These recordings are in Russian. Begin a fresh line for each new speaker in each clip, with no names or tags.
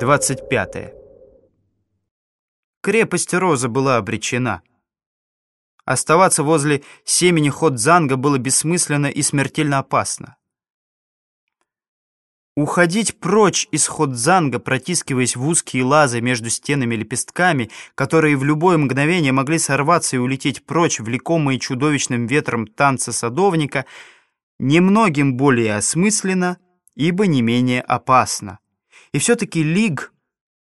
25. Крепость Роза была обречена. Оставаться возле семени Ходзанга было бессмысленно и смертельно опасно. Уходить прочь из Ходзанга, протискиваясь в узкие лазы между стенами лепестками, которые в любое мгновение могли сорваться и улететь прочь, влекомые чудовищным ветром танца садовника, немногим более осмысленно, ибо не менее опасно. И все-таки Лиг,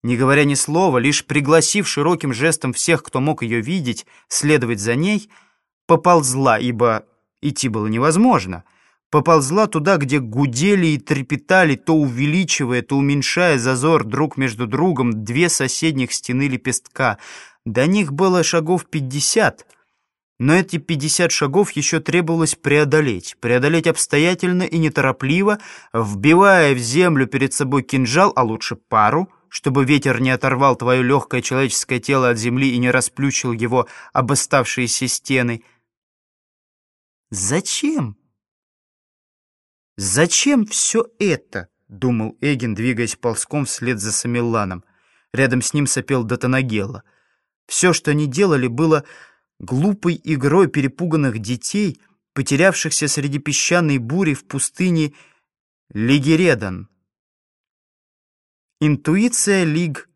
не говоря ни слова, лишь пригласив широким жестом всех, кто мог ее видеть, следовать за ней, поползла, ибо идти было невозможно, поползла туда, где гудели и трепетали, то увеличивая, то уменьшая зазор друг между другом две соседних стены лепестка. До них было шагов пятьдесят — но эти 50 шагов еще требовалось преодолеть. Преодолеть обстоятельно и неторопливо, вбивая в землю перед собой кинжал, а лучше пару, чтобы ветер не оторвал твое легкое человеческое тело от земли и не расплющил его об оставшиеся стены. «Зачем? Зачем все это?» — думал Эгин, двигаясь ползком вслед за Самилланом. Рядом с ним сопел Датанагела. Все, что они делали, было глупой игрой перепуганных детей, потерявшихся среди песчаной бури в пустыне Лигередан. Интуиция Лиг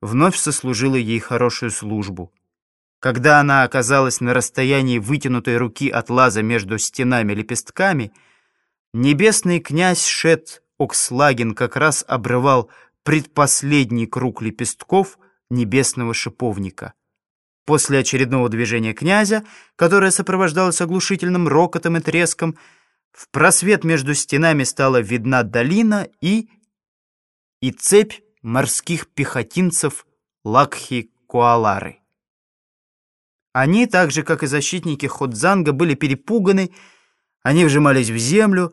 вновь сослужила ей хорошую службу. Когда она оказалась на расстоянии вытянутой руки от лаза между стенами лепестками, небесный князь Шет Окслаген как раз обрывал предпоследний круг лепестков небесного шиповника. После очередного движения князя, которое сопровождалось оглушительным рокотом и треском, в просвет между стенами стала видна долина и... и цепь морских пехотинцев Лакхи-Куалары. Они, так же, как и защитники Ходзанга, были перепуганы, они вжимались в землю,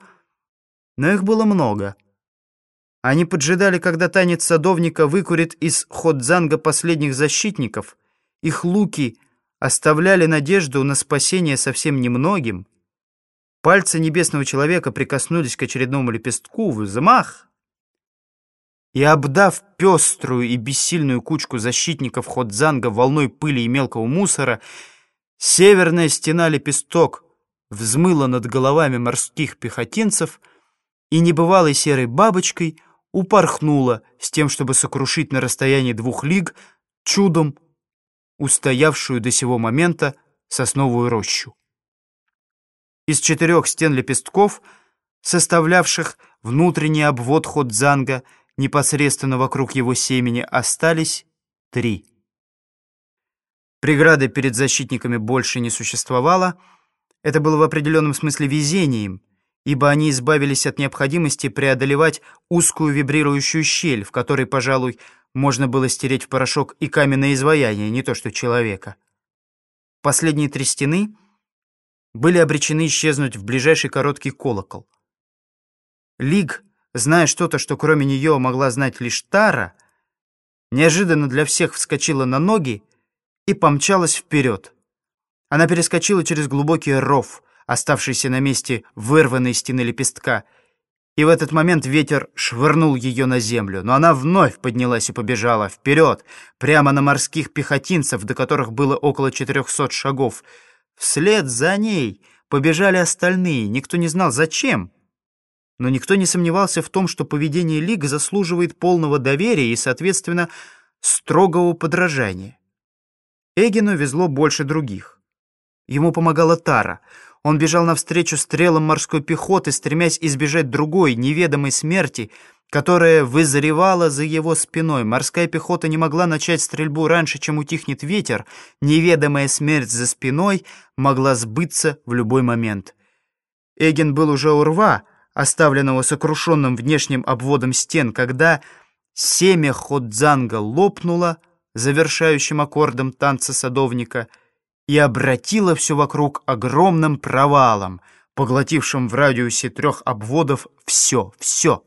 но их было много. Они поджидали, когда танец садовника выкурит из Ходзанга последних защитников — их луки оставляли надежду на спасение совсем немногим. Пальцы небесного человека прикоснулись к очередному лепестку, взмах. И обдав пеструю и бессильную кучку защитников Ходзанга волной пыли и мелкого мусора, северная стена лепесток взмыла над головами морских пехотинцев и небывалой серой бабочкой упорхнула с тем, чтобы сокрушить на расстоянии двух лиг чудом устоявшую до сего момента сосновую рощу. Из четырех стен лепестков, составлявших внутренний обвод Ходзанга, непосредственно вокруг его семени, остались три. Преграды перед защитниками больше не существовало. Это было в определенном смысле везением, ибо они избавились от необходимости преодолевать узкую вибрирующую щель, в которой, пожалуй, можно было стереть в порошок и каменное изваяние, не то что человека. Последние три стены были обречены исчезнуть в ближайший короткий колокол. Лиг, зная что-то, что кроме нее могла знать лишь Тара, неожиданно для всех вскочила на ноги и помчалась вперед. Она перескочила через глубокий ров, оставшийся на месте вырванной стены лепестка, и в этот момент ветер швырнул ее на землю, но она вновь поднялась и побежала вперед, прямо на морских пехотинцев, до которых было около четырехсот шагов. Вслед за ней побежали остальные, никто не знал зачем. Но никто не сомневался в том, что поведение Лига заслуживает полного доверия и, соответственно, строгого подражания. Эгину везло больше других. Ему помогала Тара — он бежал навстречу стрелам морской пехоты, стремясь избежать другой, неведомой смерти, которая вызревала за его спиной. Морская пехота не могла начать стрельбу раньше, чем утихнет ветер. Неведомая смерть за спиной могла сбыться в любой момент. Эгин был уже у рва, оставленного сокрушенным внешним обводом стен, когда семя Ходзанга лопнуло завершающим аккордом танца садовника — и обратила все вокруг огромным провалом, поглотившим в радиусе трех обводов все, все.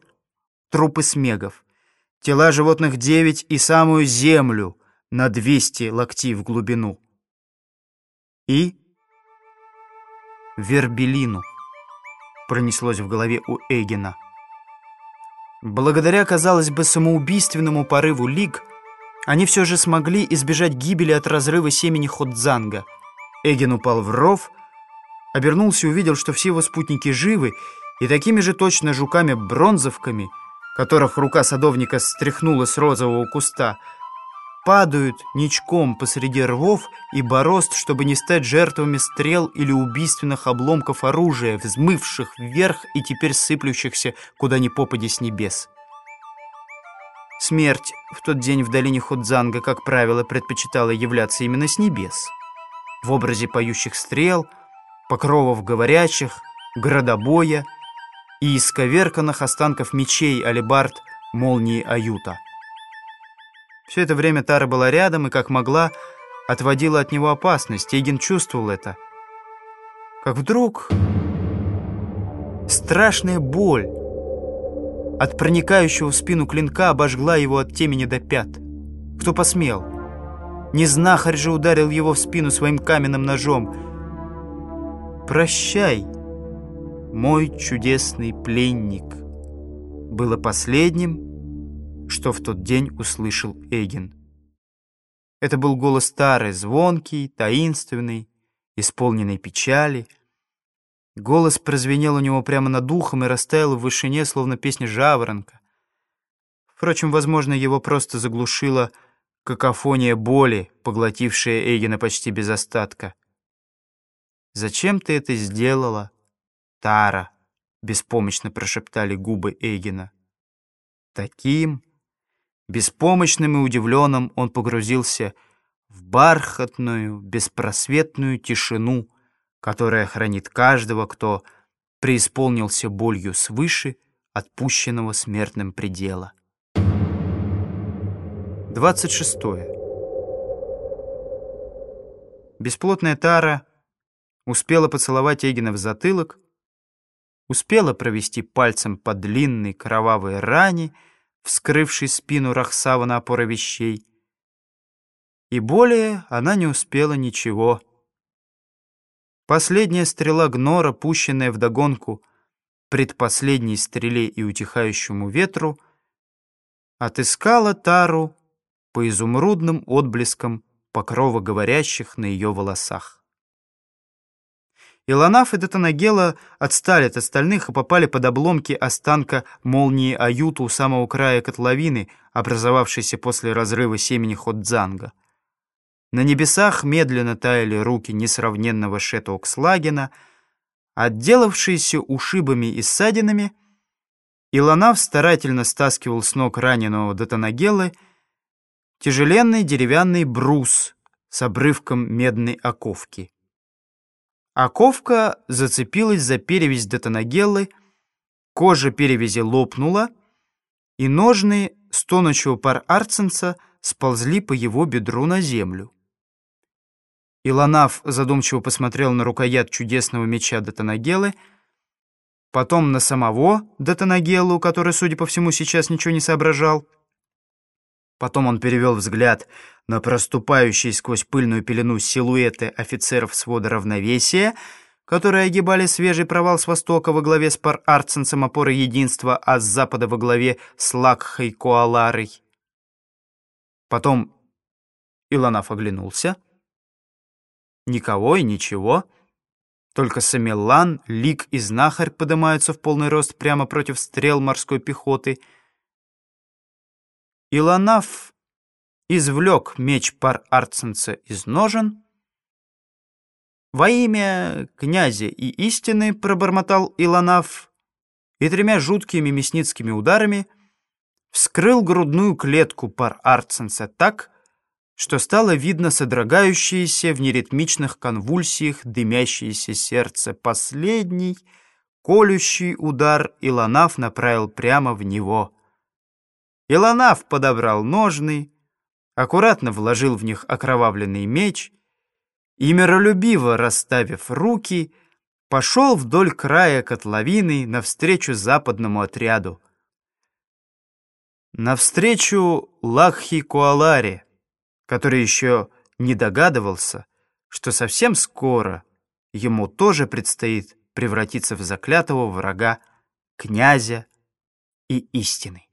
Трупы смегов, тела животных девять и самую землю на двести локтей в глубину. И вербелину пронеслось в голове у Эгина. Благодаря, казалось бы, самоубийственному порыву Лиг, они все же смогли избежать гибели от разрыва семени Ходзанга. Эгин упал в ров, обернулся и увидел, что все его спутники живы, и такими же точно жуками-бронзовками, которых рука садовника стряхнула с розового куста, падают ничком посреди рвов и борозд, чтобы не стать жертвами стрел или убийственных обломков оружия, взмывших вверх и теперь сыплющихся куда ни попади с небес. Смерть в тот день в долине Ходзанга, как правило, предпочитала являться именно с небес. В образе поющих стрел, покровов говорящих, градобоя и исковерканных останков мечей алибард молнии Аюта. Все это время Тара была рядом и, как могла, отводила от него опасность. Эгин чувствовал это. Как вдруг страшная боль от проникающего в спину клинка обожгла его от темени до пят. Кто посмел? Не знахарь же ударил его в спину своим каменным ножом. «Прощай, мой чудесный пленник» было последним, что в тот день услышал Эгин. Это был голос старый, звонкий, таинственный, исполненный печали. Голос прозвенел у него прямо над ухом и растаял в вышине, словно песня жаворонка. Впрочем, возможно, его просто заглушила какофония боли, поглотившая Эгина почти без остатка. «Зачем ты это сделала, Тара?» — беспомощно прошептали губы Эгина. Таким Беспомощным и удивленным он погрузился в бархатную, беспросветную тишину, которая хранит каждого, кто преисполнился болью свыше отпущенного смертным предела. 26. Бесплотная Тара успела поцеловать Эгина в затылок, успела провести пальцем по длинной кровавой ране, вскрывший спину Рахсава на опоры вещей. И более она не успела ничего. Последняя стрела Гнора, пущенная вдогонку предпоследней стреле и утихающему ветру, отыскала Тару по изумрудным отблескам покрова говорящих на ее волосах. Илонаф и Датанагела отстали от остальных и попали под обломки останка молнии Аюта у самого края котловины, образовавшейся после разрыва семени Ходзанга. На небесах медленно таяли руки несравненного Шетокслагена, отделавшиеся ушибами и ссадинами, Илонаф старательно стаскивал с ног раненого Датанагелы тяжеленный деревянный брус с обрывком медной оковки. Оковка зацепилась за перевязь Детонагеллы, кожа перевязи лопнула, и ножны стонущего пар Арценса сползли по его бедру на землю. Илонаф задумчиво посмотрел на рукоять чудесного меча Детонагеллы, потом на самого Детонагеллу, который, судя по всему, сейчас ничего не соображал, Потом он перевел взгляд на проступающие сквозь пыльную пелену силуэты офицеров свода равновесия, которые огибали свежий провал с востока во главе с пар-арценцем опоры единства, а с запада во главе с Лакхой Коаларой. Потом Илонаф оглянулся. Никого и ничего. Только Самеллан, Лик и Знахарь поднимаются в полный рост прямо против стрел морской пехоты — Илонаф извлек меч пар Арценца из ножен. «Во имя князя и истины», — пробормотал Илонаф, и тремя жуткими мясницкими ударами вскрыл грудную клетку пар Арценца так, что стало видно содрогающееся в неритмичных конвульсиях дымящееся сердце. Последний, колющий удар Илонаф направил прямо в него — Илонаф подобрал ножны, аккуратно вложил в них окровавленный меч и, миролюбиво расставив руки, пошел вдоль края котловины навстречу западному отряду. Навстречу Лаххи Куаларе, который еще не догадывался, что совсем скоро ему тоже предстоит превратиться в заклятого врага князя и истины.